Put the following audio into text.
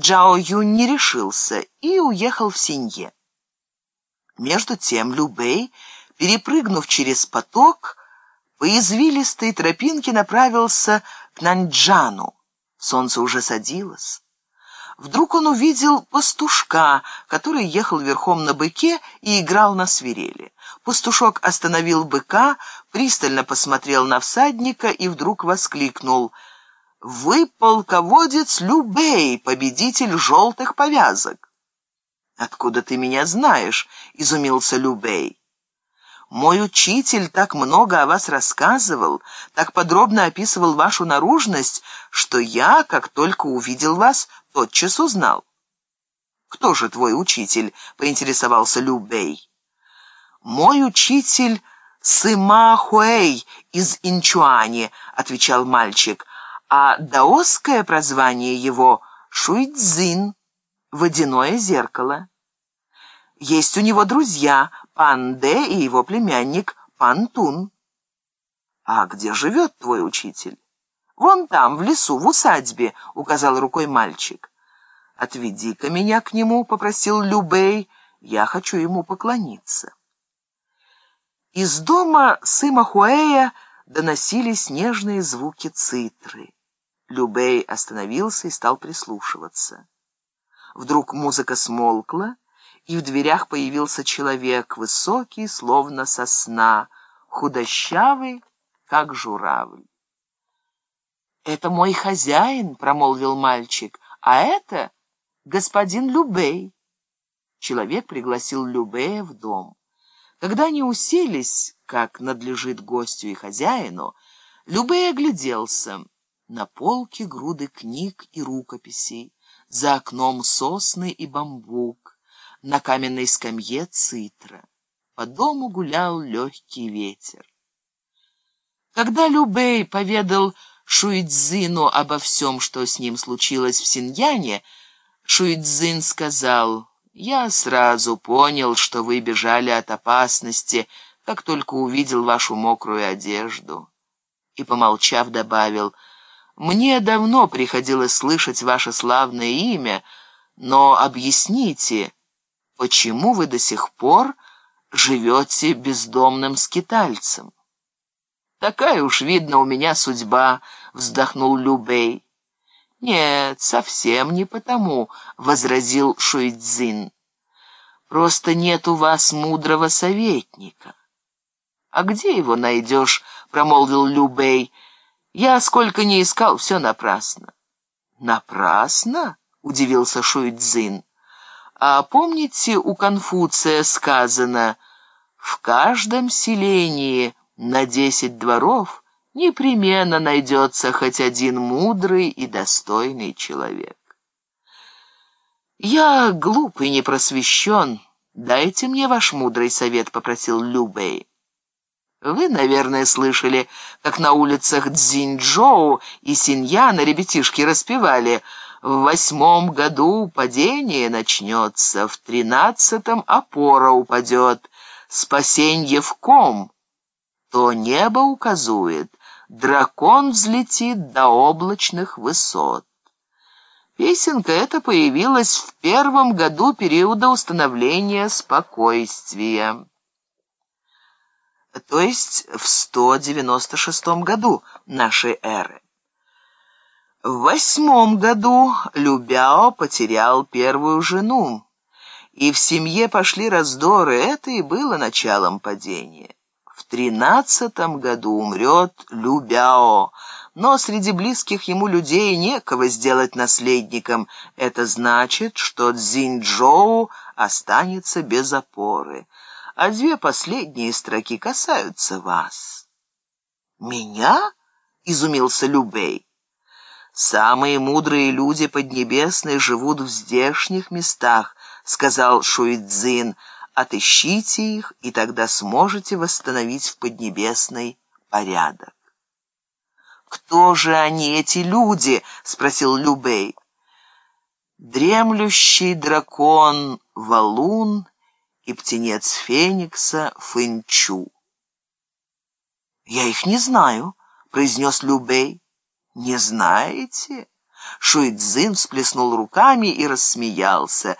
Джао Юнь не решился и уехал в Синье. Между тем Любэй, перепрыгнув через поток, по извилистой тропинке направился к Наньчжану. Солнце уже садилось. Вдруг он увидел пастушка, который ехал верхом на быке и играл на свирели. Пастушок остановил быка, пристально посмотрел на всадника и вдруг воскликнул «Вы полководец Любей, победитель желтых повязок!» «Откуда ты меня знаешь?» — изумился Любей. Мой учитель так много о вас рассказывал, так подробно описывал вашу наружность, что я, как только увидел вас, тотчас узнал. «Кто же твой учитель?» — поинтересовался Лю Бэй. «Мой учитель Сыма Хуэй из Инчуани», — отвечал мальчик, «а даосское прозвание его Шуйцзин, водяное зеркало». Есть у него друзья Пан Дэ и его племянник Пан Тун. «А где живет твой учитель?» «Вон там, в лесу, в усадьбе», — указал рукой мальчик. «Отведи-ка меня к нему», — попросил Любей. «Я хочу ему поклониться». Из дома Сыма Хуэя доносились нежные звуки цитры. Любей остановился и стал прислушиваться. Вдруг музыка смолкла, и в дверях появился человек, высокий, словно сосна, худощавый, как журавль. «Это мой хозяин», — промолвил мальчик, — «а это господин Любей». Человек пригласил Любея в дом. Когда они уселись, как надлежит гостю и хозяину, Любей огляделся. На полке груды книг и рукописей, за окном сосны и бамбук на каменной скамье цитра. По дому гулял легкий ветер. Когда Любей поведал Шуидзину обо всем, что с ним случилось в Синьяне, Шуидзин сказал, «Я сразу понял, что вы бежали от опасности, как только увидел вашу мокрую одежду». И, помолчав, добавил, «Мне давно приходилось слышать ваше славное имя, но объясните, почему вы до сих пор живете бездомным скитальцем? Такая уж, видно, у меня судьба, вздохнул Любей. Нет, совсем не потому, возразил Шуйцзин. Просто нет у вас мудрого советника. А где его найдешь, промолвил Любей. Я сколько не искал, все напрасно. Напрасно? удивился Шуйцзин. А помните, у Конфуция сказано «В каждом селении на десять дворов непременно найдется хоть один мудрый и достойный человек». «Я глуп и не просвещен. Дайте мне ваш мудрый совет», — попросил Любэй. Вы, наверное, слышали, как на улицах Цзиньчжоу и Синьяна ребятишки распевали — в восьмом году падение начнется, в тринадцатом опора упадет, спасенье в ком, то небо указует, дракон взлетит до облачных высот. Песенка эта появилась в первом году периода установления спокойствия, то есть в 196 году нашей эры. В восьмом году Любяо потерял первую жену, и в семье пошли раздоры, это и было началом падения. В тринадцатом году умрет Любяо, но среди близких ему людей некого сделать наследником. Это значит, что Цзиньчжоу останется без опоры. А две последние строки касаются вас. «Меня?» — изумился Любей. «Самые мудрые люди Поднебесной живут в здешних местах», — сказал Шуидзин. «Отыщите их, и тогда сможете восстановить в Поднебесной порядок». «Кто же они, эти люди?» — спросил Любей. «Дремлющий дракон Валун и птенец Феникса Фынчу». «Я их не знаю», — произнес Любей. «Не знаете? Шуйцзин всплеснул руками и рассмеялся.